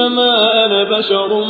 إنما أنا بشر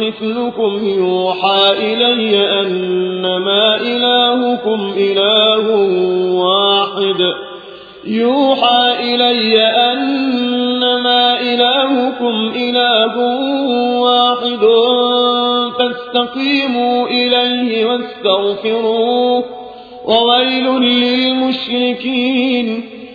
مثلكم يوحى إلي أنما إلهكم إله واحد. يوحى إلي أنما إلهكم إله واحد. فاستقيموا إليه واستغفروه. وويل للمشركين.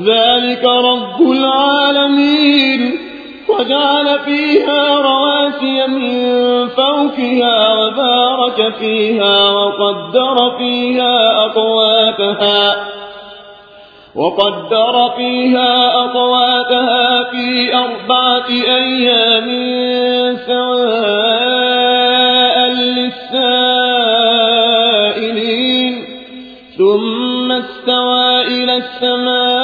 ذلك رب العالمين. وجعل فيها رواسي من فوقها وبارك فيها وقدر فيها أقواتها وقدر فيها أقواتها في أربعة أيام سواء للسائلين. ثم استوى إلى السماء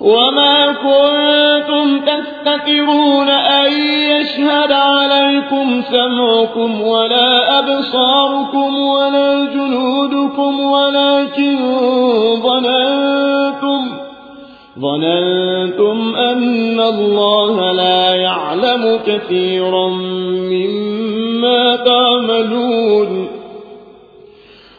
وما كنتم تستكرون أن يشهد عليكم سمعكم ولا أبصاركم ولا جلودكم ولكن ظننتم ظننتم أن الله لا يعلم كثيرا مما تعملون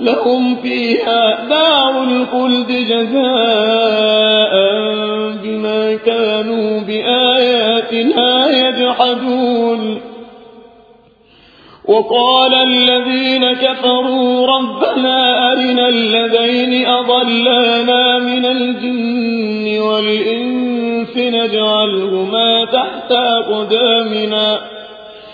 لهم فيها دار الخلد جزاء بما كانوا بآياتنا يجحدون. وقال الذين كفروا ربنا أرنا الذين أضلانا من الجن والإنس نجعلهما تحت أقدامنا.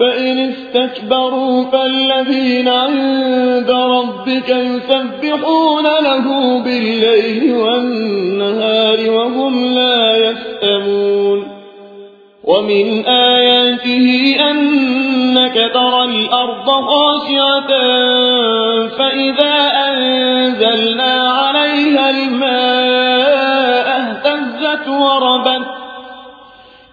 فإن استكبروا فالذين عند ربك يسبحون له بالليل والنهار وهم لا يسأمون ومن آياته أنك ترى الأرض خاشعة فإذا أنزلنا عليها الماء اهتزت وربت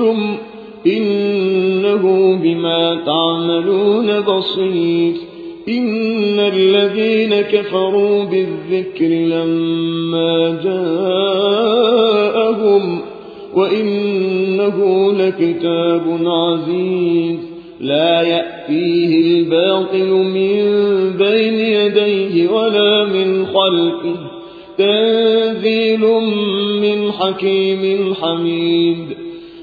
شئتم إنه بما تعملون بصير. إن الذين كفروا بالذكر لما جاءهم وإنه لكتاب عزيز. لا يأتيه الباطل من بين يديه ولا من خلفه. تنزيل من حكيم حميد.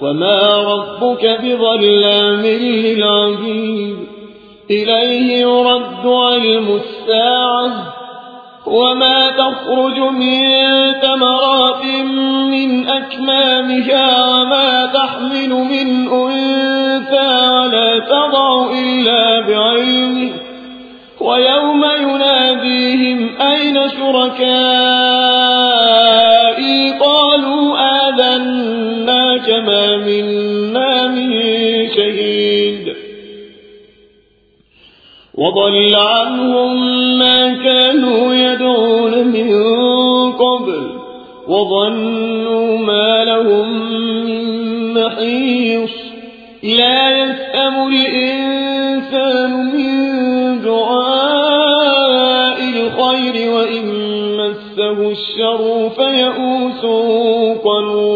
وما ربك بظلام للعبيد إليه يرد علم الساعة وما تخرج من ثمرات من أكمامها وما تحمل من أنثى ولا تضع إلا بعلمه ويوم يناديهم أين شركائي ما منا من شهيد. وضل عنهم ما كانوا يدعون من قبل وظنوا ما لهم محيص. لا يسأم الإنسان من دعاء الخير وإن مسه الشر فيئوس قنوط.